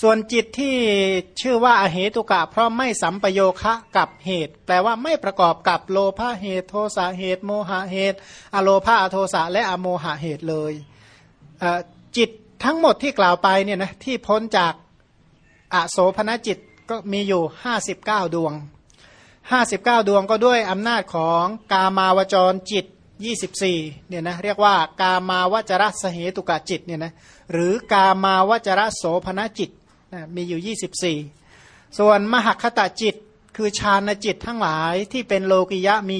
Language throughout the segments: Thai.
ส่วนจิตที่ชื่อว่าอเหตุกะ เพราะไม่สัมปโยคะกับเหตุ แปลว่าไม่ประกอบกับโลภะเหตุโทสะเหตุ โมหะเหตุ อโลภะอโทสะและอโมหะเหตุเลยจิตทั้งหมดที่กล่าวไปเนี่ยนะที่พ้นจากอโสภณจิตก็มีอยู่ 59 ดวง 59 ดวงก็ด้วยอำนาจของกามาวจรจิต 24เนี่ยนะเรียกว่ากามาวจรสเหตุกะจิตเนี่ยนะหรือกามาวจรโสภณจิต มีอยู่24ส่วนมหคตจิตคือฌานจิตทั้งหลายที่เป็นโลกิยะมี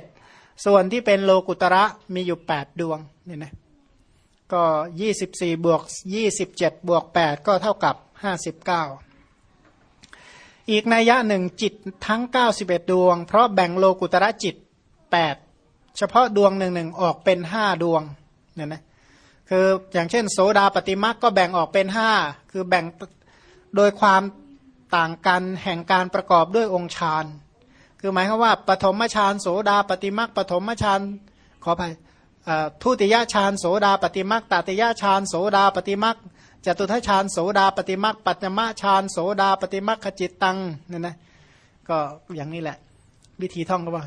27ส่วนที่เป็นโลกุตระมีอยู่8ดวงเนี่ยนะก็ยี่สิบสี่บวกยี่สิบเจ็ดบวกแปดก็เท่ากับห้าสิบเก้าอีกนัยยะหนึ่งจิตทั้งเก้าสิบเอ็ดดวง เพราะแบ่งโลกุตระจิตแปดเฉพาะดวงหนึ่งหนึ่งออกเป็นห้าดวงเนี่ยนะคืออย่างเช่น โสดาปฏิมักก็แบ่งออกเป็นห้าคือแบ่ง โดยความต่างกันแห่งการประกอบด้วยองค์ฌานคือหมายความว่าปฐมฌานโสดาปฏิมักปฐมฌานขออภัยทุติยฌานโสดาปฏิมักตติยฌานโสดาปฏิมักจตุทัชฌานโสดาปฏิมักปัจจมฌานโสดาปฏิมักขจิตตังเนี่ยนะก็อย่างนี้แหละ วิธีท่องก็ว่า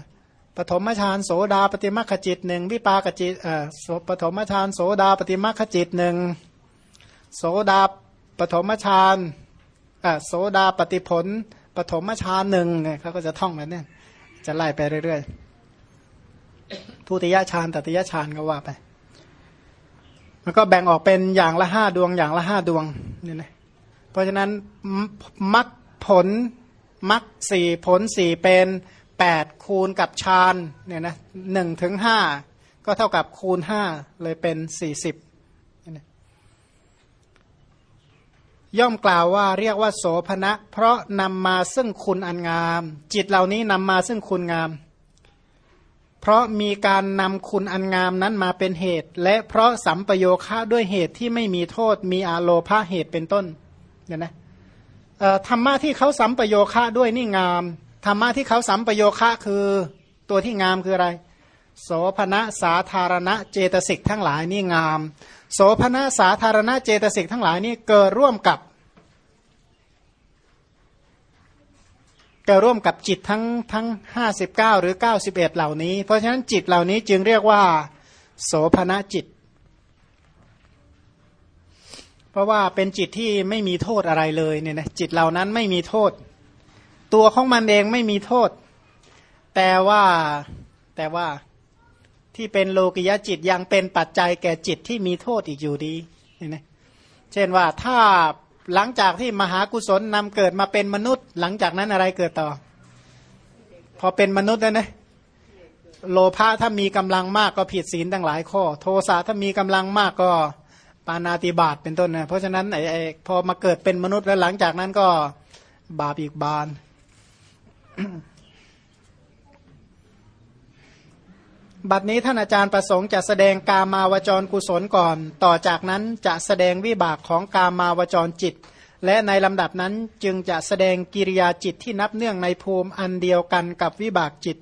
ปฐมฌานโสดาปฏิมักขจิตหนึ่งวิปากจิตเอ่อปฐมฌานโสดาปฏิมักขจิตหนึ่งโสดาปฐมฌาน โสดาปฏิผลปฐมฌานหนึ่งเนี่ยเขาก็จะท่องแบบนี้จะไล่ไปเรื่อยๆทุติยฌานตติยฌานก็ว่าไป มันก็แบ่งออกเป็นอย่างละห้าดวงอย่างละห้าดวงเนี่ยนะเพราะฉะนั้นมักผลมักสี่ผลสี่เป็นแปดคูณกับฌานเนี่ยนะหนึ่งถึงห้าก็เท่ากับคูณห้าเลยเป็นสี่สิบ ย่อมกล่าวว่าเรียกว่าโสภณะ เพราะนำมาซึ่งคุณอันงาม จิตเหล่านี้นำมาซึ่งคุณงาม เพราะมีการนำคุณอันงามนั้นมาเป็นเหตุ และเพราะสัมปโยคะด้วยเหตุที่ไม่มีโทษ มีอาโลภาเหตุเป็นต้นเนี่ยนะธรรมะที่เขาสัมปโยคะด้วยนี่งามธรรมะที่เขาสัมปโยคะคือตัวที่งามคืออะไร โสภณะสาธารณะเจตสิกทั้งหลายนี่งาม โสภณะสาธารณะเจตสิกทั้งหลายนี่เกิดร่วมกับเก็ร่วมกับจิตทั้งทั้งห้าสิบเก้าหรือเก้าสิบเอ็ดเหล่านี้ เพราะฉะนั้นจิตเหล่านี้จึงเรียกว่า โสภณะจิต เพราะว่าเป็นจิตที่ไม่มีโทษอะไรเลยเนี่ยนะจิตเหล่านั้นไม่มีโทษ ตัวของมันเองไม่มีโทษ แต่ว่าแต่ว่า ที่เป็นโลกิยะจิตยังเป็นปัจจัยแก่จิตที่มีโทษอีกอยู่ดีเห็นไหมเช่นว่าถ้าหลังจากที่มหากุศลนำเกิดมาเป็นมนุษย์ หลังจากนั้นอะไรเกิดต่อ พอเป็นมนุษย์แล้วนะโลภะถ้ามีกำลังมากก็ผิดศีลตั้งหลายข้อ โทสะถ้ามีกำลังมากก็ปานาติบาตเป็นต้นนะเพราะฉะนั้นไอ้พอมาเกิดเป็นมนุษย์แล้วหลังจากนั้นก็บาปอีกบาน บัดนี้ท่านอาจารย์ประสงค์จะแสดงกามาวจรกุศลก่อน ต่อจากนั้นจะแสดงวิบากของกามาวจรจิต และในลำดับนั้นจึงจะแสดงกิริยาจิตที่นับเนื่องในภูมิอันเดียวกันกับวิบากจิต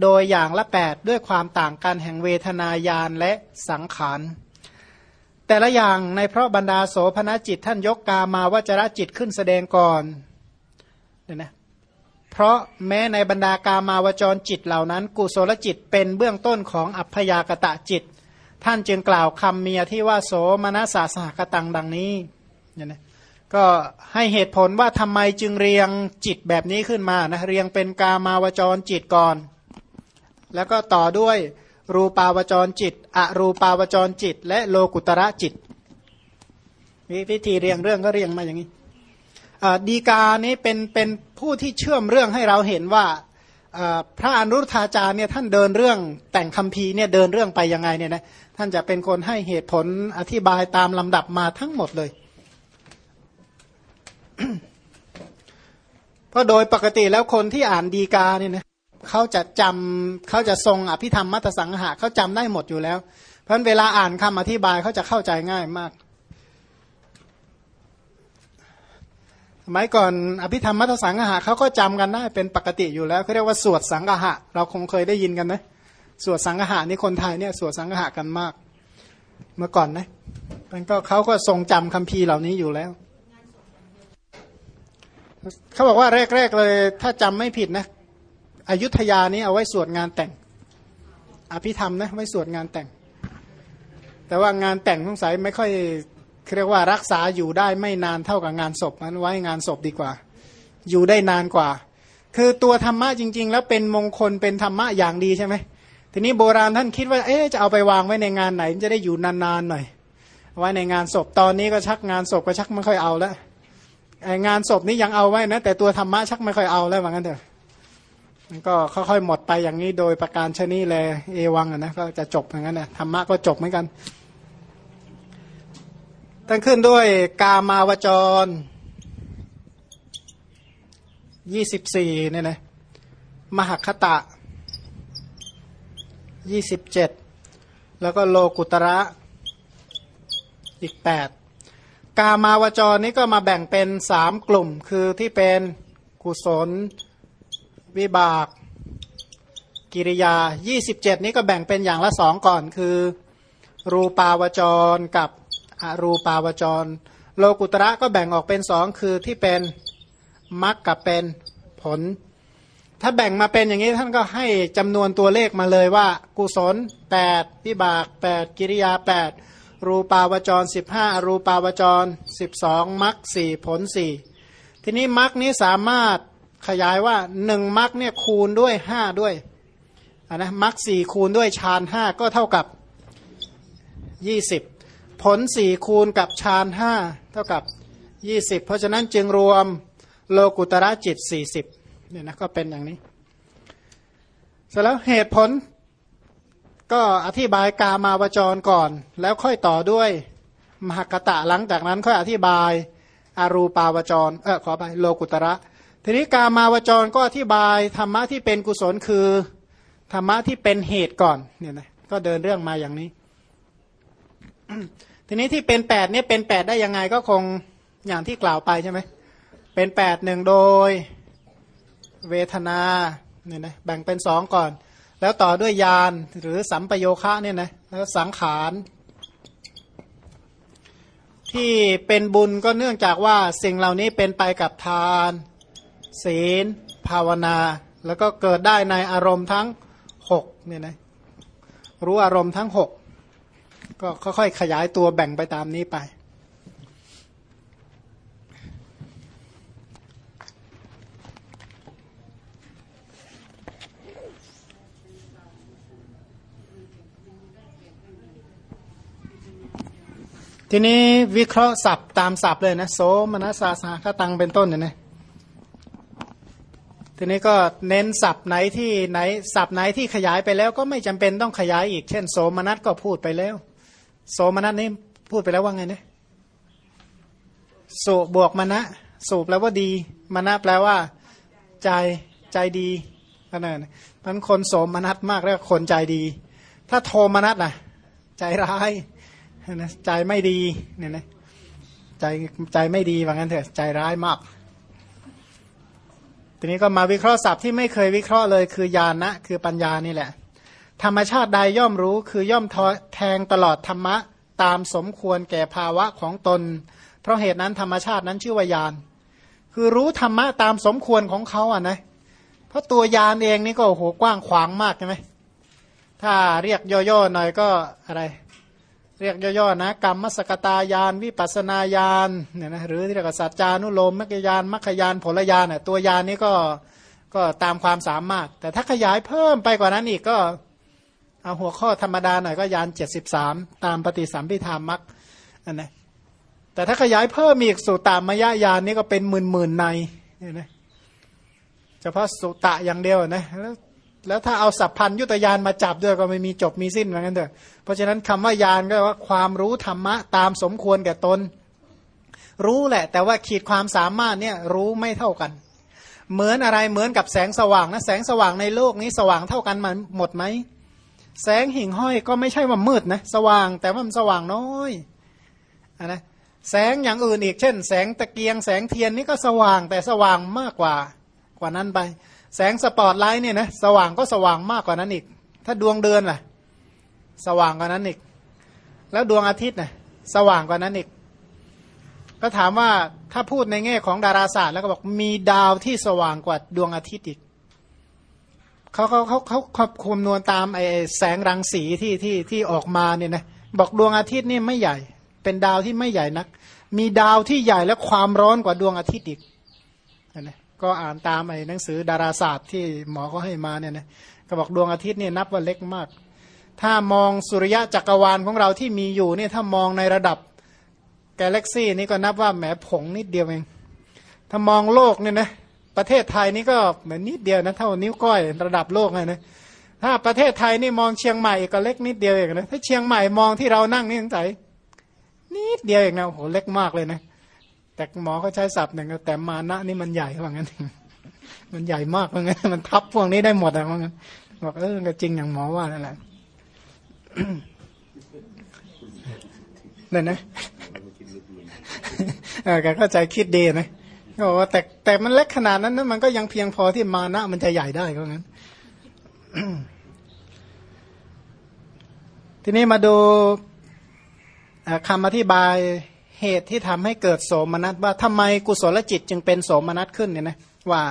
โดยอย่างละแปดด้วยความต่างกันแห่งเวทนายานและสังขารแต่ละอย่างในเพราะบรรดาโสภณจิตท่านยกกามาวจรจิตขึ้นแสดงก่อนเนี่ยนะ เพราะแม้ในบรรดากามาวจรจิตเหล่านั้น กุศลจิตเป็นเบื้องต้นของอัพยากตะจิต ท่านจึงกล่าวคำเมียที่ว่าโสมนัสสาสหกตังดังนี้เนี่ยนะก็ให้เหตุผลว่าทำไมจึงเรียงจิตแบบนี้ขึ้นมานะเรียงเป็นกามาวจรจิตก่อน แล้วก็ต่อด้วยรูปาวจรจิต อรูปาวจรจิต และโลกุตระจิตวิธีเรียงเรื่องก็เรียงมาอย่างนี้ ดีกานี้เป็นเป็นผู้ที่เชื่อมเรื่องให้เราเห็นว่าพระอนุรุทธาจารย์เนี่ยท่านเดินเรื่องแต่งคำพีเนี่ยเดินเรื่องไปยังไงเนี่ยนะท่านจะเป็นคนให้เหตุผลอธิบายตามลำดับมาทั้งหมดเลย เพราะโดยปกติแล้วคนที่อ่านดีกาเนี่ยนะเขาจะจำเขาจะทรงอภิธรรมมัตสังหะเขาจำได้หมดอยู่แล้ว เพราะเวลาอ่านคำอธิบายเขาจะเข้าใจง่ายมาก มัยก่อนอภิธรรมมัทสังหะเขาก็จำกันได้เป็นปกติอยู่แล้วเขาเรียกว่าสวดสังหะ เราคงเคยได้ยินกันนะสวดสังหะนี่คนไทยเนี่ยสวดสังหะกันมาก เมื่อก่อนนะมันก็เขาก็ทรงจำคัมภีร์เหล่านี้อยู่แล้วเขาบอกว่าแรก ๆ เลย ถ้าจำไม่ผิดนะอายุธยานี้เอาไว้สวดงานแต่ง อภิธรรมนะไว้สวดงานแต่ง แต่ว่างานแต่งสงสัยไม่ค่อย เรียกว่ารักษาอยู่ได้ไม่นานเท่ากับงานศพมันไว้งานศพดีกว่า อยู่ได้นานกว่า คือตัวธรรมะจริง ๆ แล้วเป็นมงคลเป็นธรรมะอย่างดีใช่ไหมทีนี้โบราณท่านคิดว่า เอ๊จะเอาไปวางไว้ในงานไหนจะได้อยู่นานๆหน่อยไว้ในงานศพตอนนี้ก็ชักงานศพก็ชักไม่ค่อยเอาแล้วงานศพนี้ยังเอาไว้นะ แต่ตัวธรรมะชักไม่ค่อยเอาแล้วเหมือนกันเถอะมันก็ค่อยๆหมดไปอย่างนี้โดยประการชนีแลเอวังนะก็จะจบอย่างนั้นนะธรรมะก็จบเหมือนกัน ตั้งขึ้นด้วยกามาวจรยี่สิบสี่เนี่ยนะมหคตะยี่สิบเจ็ดแล้วก็โลกุตระอีกแปดกามาวจรนี้ก็มาแบ่งเป็นสามกลุ่ม คือที่เป็นกุศล วิบาก กิริยา 27 นี้ก็แบ่งเป็นอย่างละสองก่อน คือ รูปาวจรกับ อรูปาวจร โลกุตระก็แบ่งออกเป็นสองคือที่เป็นมรรคกับเป็นผล ถ้าแบ่งมาเป็นอย่างนี้ท่านก็ให้จำนวนตัวเลขมาเลยว่า กุศล 8 วิบาก 8 กิริยา 8 รูปาวจร 15 รูปาวจร 12มรรค4ผล4ทีนี้มรรคนี้สามารถขยายว่าหนึ่งมรรคเนี่ยคูณด้วยห้าด้วยนนะมรรคสี่คูณด้วยฌานห้าก็เท่ากับยี่สิบ ผลสี่คูณกับฌานห้าเท่ากับยี่สิบเพราะฉะนั้นจึงรวมโลกุตระจิตสี่สิบเนี่ยนะก็เป็นอย่างนี้ เสร็จแล้วเหตุผลก็อธิบายกามาวจรก่อน แล้วค่อยต่อด้วยมหกตะหลังจากนั้นค่อยอธิบายอารูปาวจร เออขอไปโลกุตระ ทีนี้กามาวจรก็อธิบายธรรมะที่เป็นกุศลคือธรรมะที่เป็นเหตุก่อนเนี่ยนะก็เดินเรื่องมาอย่างนี้ ทีนี้ที่เป็นแปดเนี่ยเป็นแปดได้ยังไงก็คงอย่างที่กล่าวไปใช่ไหมเป็นแปดหนึ่งโดยเวทนาเนี่ยนะแบ่งเป็นสองก่อน แล้วต่อด้วยยานหรือสัมปโยคะเนี่ยนะแล้วสังขารที่เป็นบุญก็เนื่องจากว่าสิ่งเหล่านี้เป็นไปกับทาน ศีล ภาวนา แล้วก็เกิดได้ในอารมณ์ทั้งหกเนี่ยนะรู้อารมณ์ทั้งห ก็ค่อยๆขยายตัวแบ่งไปตามนี้ไป ทีนี้วิเคราะห์ศัพท์ตามศัพท์เลยนะโสมนัสสาสาคตังเป็นต้นเนี่ยนะทีนี้ก็เน้นศัพท์ไหนที่ไหนศัพท์ไหนที่ขยายไปแล้วก็ไม่จำเป็นต้องขยายอีก เช่น โสมนัสก็พูดไปแล้ว โสมนัสนี่พูดไปแล้วว่าไงเนี่ยสุบวกมณะสุแปลว่าดีมณะแปลว่า ใจใจดีนั่นเองมันคนโสมนัสมากแล้วคนใจดี ถ้าโทมนัสน่ะใจร้ายนะใจไม่ดีเนี่ยนะใจใจไม่ดีว่างั้นเถอะใจร้ายมาก ทีนี้ก็มาวิเคราะห์ศัพท์ที่ไม่เคยวิเคราะห์เลย คือญาณนะคือปัญญานี่แหละ ธรรมชาติใดย่อมรู้คือย่อมแทงตลอดธรรมะ ตามสมควรแก่ภาวะของตน เพราะเหตุนั้นธรรมชาตินั้นชื่อว่าญาณคือรู้ธรรมะตามสมควรของเขาอะนะเพราะตัวญาณเองนี่ก็โหกว้างขวางมากใช่ไหมถ้าเรียกย่อๆหน่อยก็อะไร เรียกย่อๆนะกรรมมสกตายาน วิปัสนาญาณเนี่ยนะหรือที่เรียกว่าสัจจานุโลมมรรคยานมรรคยานผลยานเนี่ยตัวยานนี้ก็ก็ตามความสามารถ แต่ถ้าขยายเพิ่มไปกว่านั้นอีกก็ เอาหัวข้อธรรมดาหน่อยก็ยานเจ็ดสิบสามตามปฏิสัมพิธามมรรคอันนะแต่ถ้าขยายเพิ่มอีกสุตามมยญาณนี้ก็เป็นหมื่นหมื่นในเนี่ยนะเฉพาะสุตะอย่างเดียวนะแล้วแล้วถ้าเอาสัพพัญยุตยานมาจับด้วยก็ไม่มีจบมีสิ้นเหมือนกันเถอะเพราะฉะนั้นคำว่ายานก็ว่าความรู้ธรรมะตามสมควรแก่ตน รู้แหละ แต่ว่าขีดความสามารถเนี่ยรู้ไม่เท่ากัน เหมือนอะไรเหมือนกับแสงสว่างนะแสงสว่างในโลกนี้สว่างเท่ากันมันหมดไหม แสงหิ่งห้อยก็ไม่ใช่ว่ามืดนะสว่างแต่ว่ามันสว่างน้อยอนนะแสงอย่างอื่นอีกเช่น แสงตะเกียงแสงเทียนนี่ก็สว่างแต่สว่างมากกว่ากว่านั้นไป แสงสปอตไลท์เนี่ยนะสว่างก็สว่างมากกว่านั้นอีก ถ้าดวงเดือนล่ะ สว่างกว่านั้นอีก แล้วดวงอาทิตย์น่ะสว่างกว่านั้นอีก ก็ถามว่าถ้าพูดในแง่ของดาราศาสตร์แล้วก็บอกมีดาวที่สว่างกว่าดวงอาทิตย์อีก เขาเขาเขาเขาคคำนวณตามไอแสงรังสีที่ที่ที่ออกมาเนี่ยนะบอกดวงอาทิตย์นี่ไม่ใหญ่ เป็นดาวที่ไม่ใหญ่นัก มีดาวที่ใหญ่และความร้อนกว่าดวงอาทิตย์อีกนะก็อ่านตามไอ้หนังสือดาราศาสตร์ที่หมอเขาให้มาเนี่ยนะก็บอกดวงอาทิตย์เนี่ยนับว่าเล็กมาก ถ้ามองสุริยะจักรวาลของเราที่มีอยู่เนี่ยถ้ามองในระดับกาแล็กซี่นี่ก็นับว่าแหมผงนิดเดียวเอง ถ้ามองโลกเนี่ยนะ ประเทศไทยนี่ก็เหมือนนิดเดียวนะเท่านิ้วก้อยระดับโลกเลยนะถ้าประเทศไทยนี่มองเชียงใหม่ก็เล็กนิดเดียวเองนะถ้าเชียงใหม่มองที่เรานั่งนี่สงสัยนิดเดียวเองนะโหเล็กมากเลยนะแต่หมอเขาใช้ศัพท์หนึ่งแต่มานะนี่มันใหญ่ว่างั้น มันใหญ่มากว่างั้นมันทับพวกนี้ได้หมดอะว่างั้นบอกเออก็จริงอย่างหมอว่านั่นแหละเนี่ยนะเออแกเข้าใจคิดดีนะ ก็บอกว่าแต่แต่มันเล็กขนาดนั้นนั้นมันก็ยังเพียงพอที่มานะมันจะใหญ่ได้ก็งั้น ทีนี้มาดูคำอธิบายเหตุที่ทำให้เกิดโสมนัสว่าทำไมกุศลจิตจึงเป็นโสมนัสขึ้นเนี่ยนะว่า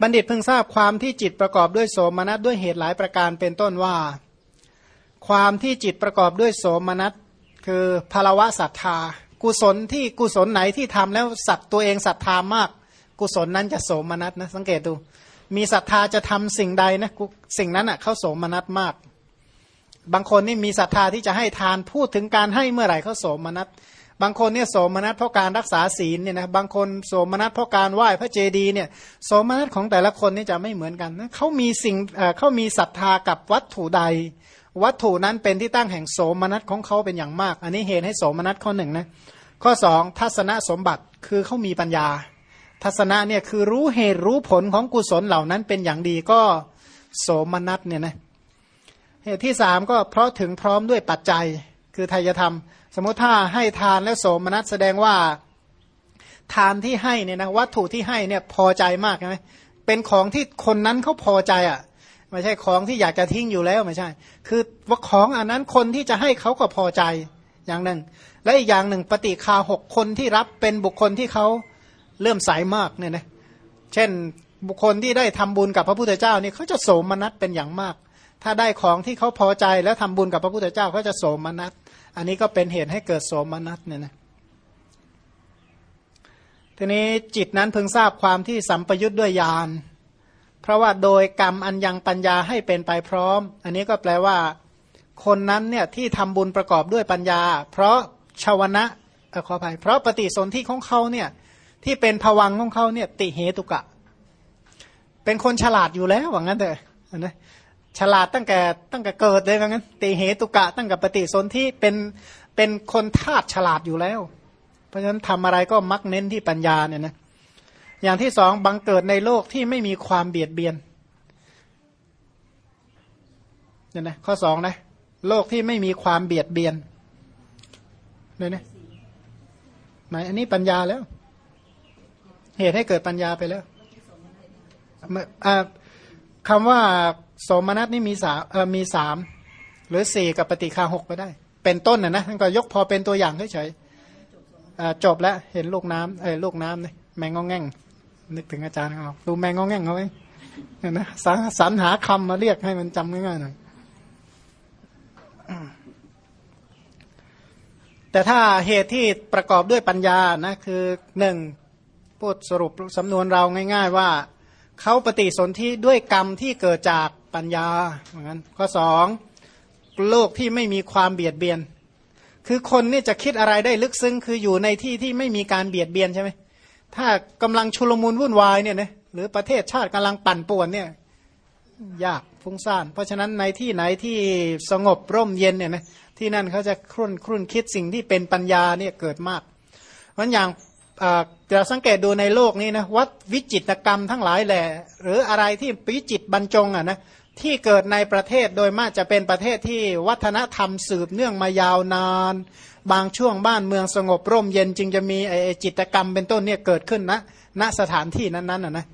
บัณฑิตเพิ่งทราบความที่จิตประกอบด้วยโสมนัสด้วยเหตุหลายประการเป็นต้นว่า ความที่จิตประกอบด้วยโสมนัสคือภาวะศรัทธา กุศลที่กุศลไหนที่ทำแล้วสัตว์ตัวเองศรัทธามาก กุศลนั้นจะโสมนัสนะสังเกตดู มีศรัทธาจะทำสิ่งใดนะสิ่งนั้นอะเขาโสมนัสมาก บางคนนี่มีศรัทธาที่จะให้ทานพูดถึงการให้เมื่อไหร่เขาโสมนัสบางคนเนี่ยโสมนัสเพราะการรักษาศีลเนี่ยนะบางคนโสมนัสเพราะการไหว้พระเจดีย์เนี่ยโสมนัสของแต่ละคนนี่จะไม่เหมือนกันนะเขามีสิ่งเขามีศรัทธากับวัตถุใด วัตถุนั้นเป็นที่ตั้งแห่งโสมนัสของเขาเป็นอย่างมาก อันนี้เหตุให้โสมนัสข้อหนึ่งนะข้อสองทัศนสมบัติคือเขามีปัญญา ทัศนะเนี่ยคือรู้เหตุรู้ผลของกุศลเหล่านั้นเป็นอย่างดีก็โสมนัสเนี่ยนะเหตุที่สามก็เพราะถึงพร้อมด้วยปัจจัย คือทายธรรม สมมติถ้าให้ทานแล้วโสมนัสแสดงว่าทานที่ให้เนี่ยนะวัตถุที่ให้เนี่ยพอใจมากใช่ไหมเป็นของที่คนนั้นเขาพอใจอะ่ะ ไม่ใช่ของที่อยากจะทิ้งอยู่แล้วไม่ใช่ คือว่าของอันนั้นคนที่จะให้เขาก็พอใจอย่างหนึ่ง และอีกอย่างหนึ่งปฏิคาหกคนที่รับเป็นบุคคลที่เขาเลื่อมสายมากเนี่ยนะเช่นบุคคลที่ได้ทำบุญกับพระพุทธเจ้านี่เขาจะโสมนัสเป็นอย่างมาก ถ้าได้ของที่เขาพอใจแล้วทำบุญกับพระพุทธเจ้าเขาจะโสมนัสอันนี้ก็เป็นเหตุให้เกิดโสมนัสเนี่ยนะทีนี้จิตนั้นเพิ่งทราบความที่สัมปยุทธ์ด้วยญาณ เพราะว่าโดยกรรมอันยังปัญญาให้เป็นไปพร้อม อันนี้ก็แปลว่า คนนั้นเนี่ยที่ทำบุญประกอบด้วยปัญญา เพราะชาวนะขออภัยเพราะปฏิสนธิของเขาเนี่ยที่เป็นผวังของเขาเนี่ยติเหตุกะ เป็นคนฉลาดอยู่แล้วว่างั้นเถอะนะฉลาดตั้งแต่ตั้งแต่เกิดเลยว่างั้น ติเหตุกะ ตั้งแต่ปฏิสนธิเป็นเป็นคนธาตุฉลาดอยู่แล้ว เพราะฉะนั้นทำอะไรก็มักเน้นที่ปัญญาเนี่ยนะ อย่างที่สองบังเกิดในโลกที่ไม่มีความเบียดเบียนเนี่ยนะข้อสองนะโลกที่ไม่มีความเบียดเบียนเลยนะหมายอันนี้ปัญญาแล้ว เหตุให้เกิดปัญญาไปแล้วคำว่าสมนัตนี่มีสามมีสามหรือสี่กับปฏิคาหกก็ได้ เป็นต้นนะนะท่านก็ยกพอเป็นตัวอย่างเฉยๆจบแล้วเห็นลูกน้ำเอ้ลูกน้ำนี่แมงงอแง่ง นึกถึงอาจารย์เขาดูแมงงอแง่งเขาไหมนะสรรหาคำมาเรียกให้มันจำง่ายๆหน่อยแต่ถ้าเหตุที่ประกอบด้วยปัญญานะคือหนึ่งพูดสรุปสำนวนเราง่าย ๆ ว่าเขาปฏิสนธิด้วยกรรมที่เกิดจากปัญญาเหมือนกันข้อสองโลกที่ไม่มีความเบียดเบียน คือคนนี่จะคิดอะไรได้ลึกซึ้งคืออยู่ในที่ที่ไม่มีการเบียดเบียนใช่ไหม ถ้ากำลังชุลมุนวุ่นวายเนี่ยนะหรือประเทศชาติกำลังปั่นป่วนเนี่ยยากฟุ้งซ่าน เพราะฉะนั้นในที่ไหนที่สงบร่มเย็นเนี่ยนะที่นั่นเขาจะครุ่นครุ่นคิดสิ่งที่เป็นปัญญาเนี่ยเกิดมากเพราะอย่างเราสังเกตดูในโลกนี้นะวัดวิจิตรกรรมทั้งหลายแหละหรืออะไรที่วิจิตบรรจงอะนะ ที่เกิดในประเทศโดยมากจะเป็นประเทศที่วัฒนธรรมสืบเนื่องมายาวนาน บางช่วงบ้านเมืองสงบร่มเย็นจึงจะมีไอจิตกรรมเป็นต้นเนี่ยเกิดขึ้นนะณสถานที่นั้นๆอะนะ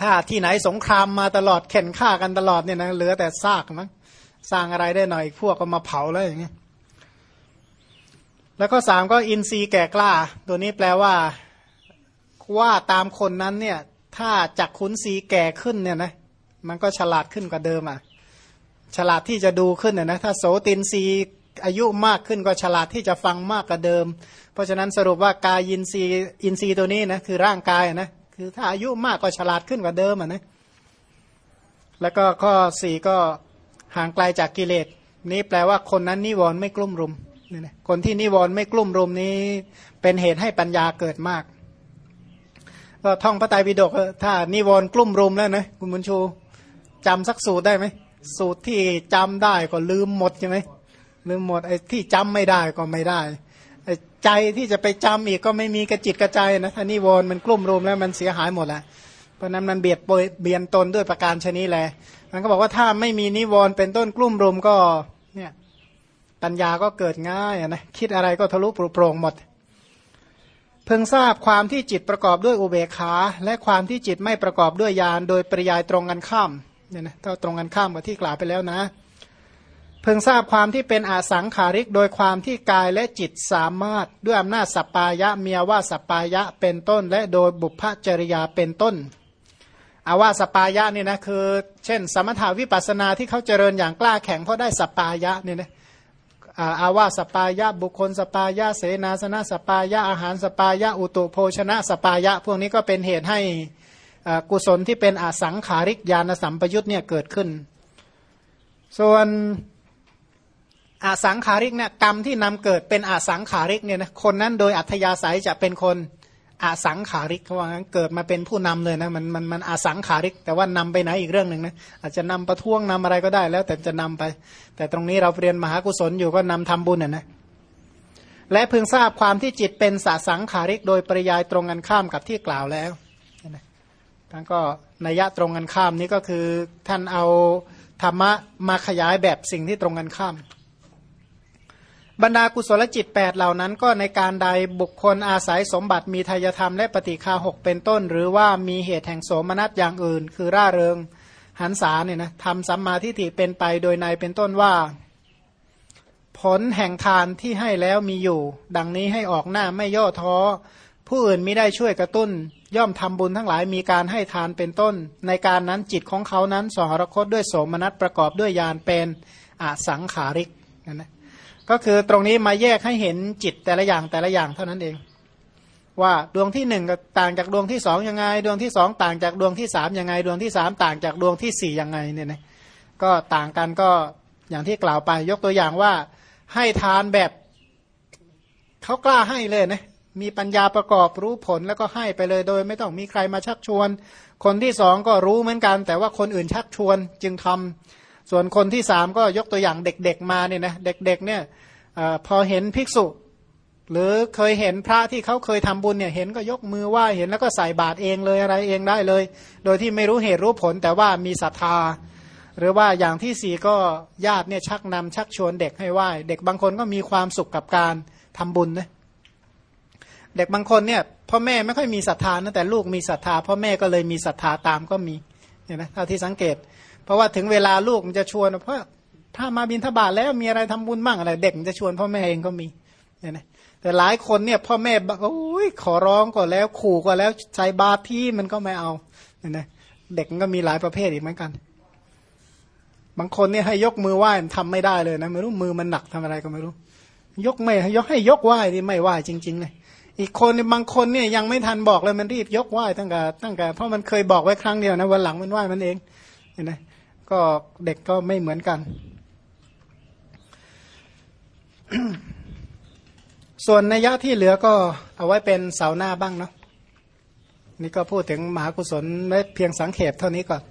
ถ้าที่ไหนสงครามมาตลอดเข็นฆ่ากันตลอดเนี่ยนะเหลือแต่ซากมั้งสร้างอะไรได้หน่อยพวกก็มาเผาแล้วอย่างเงี้ยแล้วก็สามก็อินทรีย์แก่กล้า ตัวนี้แปลว่าว่าตามคนนั้นเนี่ย ถ้าจักขุนสีแก่ขึ้นเนี่ยนะ มันก็ฉลาดขึ้นกว่าเดิมอะ ฉลาดที่จะดูขึ้นนะถ้าโสตินรีอายุมากขึ้นก็ฉลาดที่จะฟังมากกว่าเดิม เพราะฉะนั้นสรุปว่ากายอินทรีย์อินทรีย์ตัวนี้นะคือร่างกายนะคือถ้าอายุมากก็ฉลาดขึ้นกว่าเดิมอะนะแล้วก็ข้อสี่ก็ห่างไกลจากกิเลสนี้แปลว่าคนนั้นนิวรณ์ไม่กลุ่มรุมคนที่นิวรณ์ไม่กลุ่มรุมนี้ เป็นเหตุให้ปัญญาเกิดมาก ก็ท่องพระไตรปิฎกถ้านิวรณ์กลุ่มรุมแล้วนะคุณบุญชู จำสักสูตรได้ไหมสูตรที่จำได้ก็ลืมหมดใช่ไหมลืมหมดไอ้ที่จำไม่ได้ก็ไม่ได้ไอ้ใจที่จะไปจำอีกก็ไม่มีกระจิตกระใจนะถ้านิวรณ์มันกลุ่มรุมแล้วมันเสียหายหมดแหละเพราะนั้นมันเบียดเบียนตนด้วยประการชนิดแหละมันก็บอกว่าถ้าไม่มีนิวรณ์เป็นต้นกลุ่มรุมก็เนี่ยปัญญาก็เกิดง่ายนะคิดอะไรก็ทะลุปรุโปร่งหมด เพิ่งทราบความที่จิตประกอบด้วยอุเบกขา และความที่จิตไม่ประกอบด้วยญาณโดยปริยายตรงกันข้าม เนี่ยนะถ้าตรงกันข้ามกับที่กล่าวไปแล้วนะ เพิ่งทราบความที่เป็นอาสังขาริกโดยความที่กายและจิตสามารถด้วยอำนาจสัปปายะเมียว่าสัปปายะเป็นต้น และโดยบุพจริยาเป็นต้นอาว่าสปายะเนี่ยนะคือ เช่น สมถาวิปัสนาที่เขาเจริญอย่างกล้าแข็งเพราะได้สปายะเนี่ยนะอาวาสสัปปายะบุคคลสัปปายะเสนาสนะสัปปายะอาหารสัปปายะอุตุโภชนะสัปปายะ พวกนี้ก็เป็นเหตุให้ กุศลที่เป็นอสังขาริกญาณสัมปยุตเนี่ยเกิดขึ้น ส่วนอสังขาริกเนี่ยกรรมที่นำเกิดเป็นอสังขาริกเนี่ยนะคนนั้นโดยอัธยาศัยจะเป็นคนอสังขาริกเขาว่างั้นเกิดมาเป็นผู้นำเลยนะมันมันมันอสังขาริก แต่ว่านำไปไหนอีกเรื่องหนึ่งนะอาจจะนำประท้วงนำอะไรก็ได้แล้ว แต่จะนำไป แต่ตรงนี้เราเรียนมหากุศลอยู่ก็นำทำบุญน่ะนะและเพิ่งทราบความที่จิตเป็นสาสังขาริก โดยปริยายตรงกันข้ามกับที่กล่าวแล้ว ท่านก็นัยยะตรงกันข้ามนี้ก็คือท่านเอาธรรมะมาขยายแบบสิ่งที่ตรงกันข้าม บรรดากุศลจิต 8 เหล่านั้นก็ในการใดบุคคลอาศัยสมบัติมีทายธรรมและปฏิฆาหกเป็นต้น หรือว่ามีเหตุแห่งโสมนัสอย่างอื่น คือร่าเริงหันษาเนี่ยนะทำสัมมาทิฏฐิเป็นไปโดยในเป็นต้นว่า ผลแห่งทานที่ให้แล้วมีอยู่ ดังนี้ให้ออกหน้าไม่ย่อท้อ ผู้อื่นไม่ได้ช่วยกระตุ้น ย่อมทำบุญทั้งหลายมีการให้ทานเป็นต้น ในการนั้นจิตของเขานั้นสหรคตด้วยโสมนัสประกอบด้วยยานเป็นอสังขาริกนะนะก็คือตรงนี้มาแยกให้เห็นจิตแต่ละอย่างแต่ละอย่างเท่านั้นเอง ว่าดวงที่หนึ่งต่างจากดวงที่สองยังไง ดวงที่สองต่างจากดวงที่สามยังไง ดวงที่สามต่างจากดวงที่สี่ยังไงเนี่ยนะก็ต่างกันก็อย่างที่กล่าวไปยกตัวอย่างว่าให้ทานแบบเขากล้าให้เลยนะ มีปัญญาประกอบรู้ผลแล้วก็ให้ไปเลยโดย ไม่ต้องมีใครมาชักชวน คนที่สองก็รู้เหมือนกัน แต่ว่าคนอื่นชักชวนจึงทำส่วนคนที่สามก็ยกตัวอย่างเด็กๆมาเนี่ยนะเด็กๆเนี่ยอพอเห็นภิกษุ หรือเคยเห็นพระที่เขาเคยทำบุญเนี่ยเห็นก็ยกมือไหว้เห็นแล้วก็ใส่บาตรเองเลยอะไรเองได้เลย โดยที่ไม่รู้เหตุรู้ผลแต่ว่ามีศรัทธา หรือว่าอย่างที่สี่ก็ญาติเนี่ยชักนำชักชวนเด็กให้ไหว้ เด็กบางคนก็มีความสุขกับการทำบุญนะ เด็กบางคนเนี่ยพ่อแม่ไม่ค่อยมีศรัทธานะแต่ลูกมีศรัทธาพ่อแม่ก็เลยมีศรัทธาตามก็มีเห็นไหมเท่าที่สังเกต เพราะว่าถึงเวลาลูกมันจะชวนเพราะถ้ามาบินทบาทแล้วมีอะไรทำบุญบ้างอะไร เด็กมันจะชวนพ่อแม่เองก็มีเนี่ยนะแต่หลายคนเนี่ยพ่อแม่บอกโอ้ยขอร้องก็แล้วขู่ก็แล้วใส่บาตรที่มันก็ไม่เอาเนี่ยนะเด็กมันก็มีหลายประเภทอีกเหมือนกัน บางคนเนี่ยให้ยกมือไหว้ทำไม่ได้เลยนะไม่รู้มือมันหนักทำอะไรก็ไม่รู้ ยกไม่ยกให้ยกไหว้นี่ไม่ไหว้จริง ๆ เลย อีกคนบางคนเนี่ยยังไม่ทันบอกเลยมันรีบยกไหว้ตั้งแต่ตั้งแต่เพราะมันเคยบอกไว้ครั้งเดียวนะวันหลังมันไหว้มันเองเห็นไหมก็เด็กก็ไม่เหมือนกัน ส่วนนัยยะที่เหลือก็เอาไว้เป็นเสาหน้าบ้างเนาะนี่ก็พูดถึงมหากุศลไว้เพียงสังเขปเท่านี้ก่อน